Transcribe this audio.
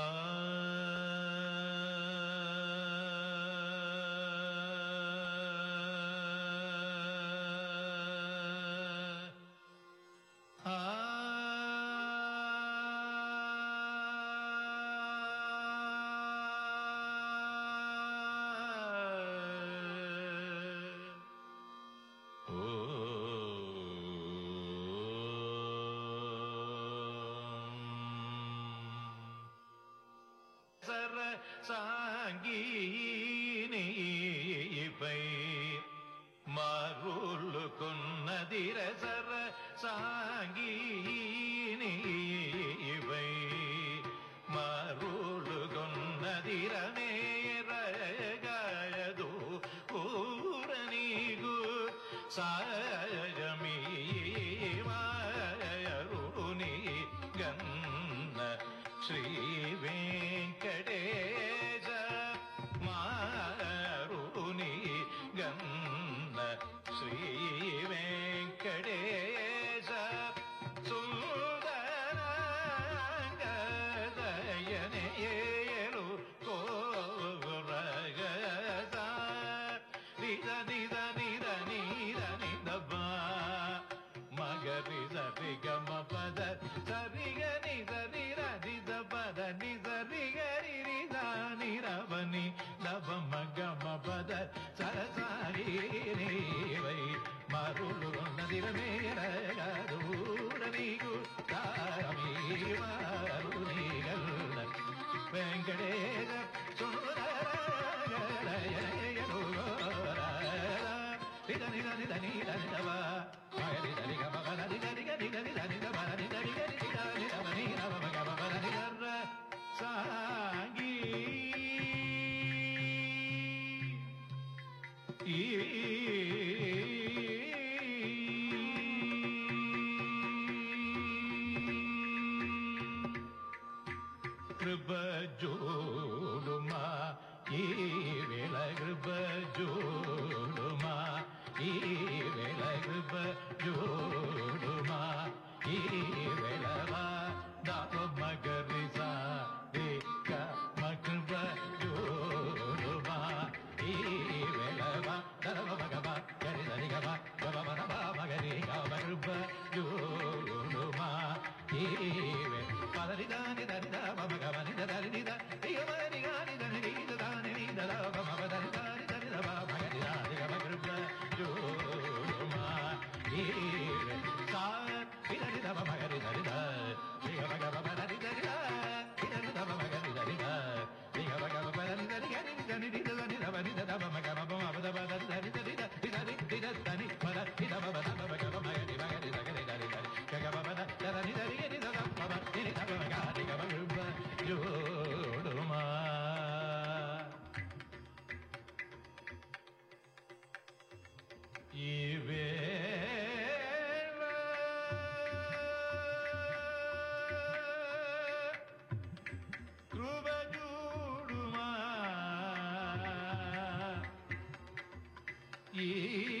uh... சாங்கீனி by மருள் கொன்னதிர சர சாங்கீனி இவை மருள் கொன்னதிர நேரகயது ஊரணிகு சாயமீ மாயருணி கண்ண ஸ்ரீ శ్రీ వెంకటేశ సుందరయనయేలు కోరగద. నిద నిద నిద నీద నిద మగరి సరి గమ పద. సరిగ నిద నిర నిద పద. నిద రిగ నిర నిరవని నవ మగమ పద. Jodoh ma, ini lagi berjodoh. की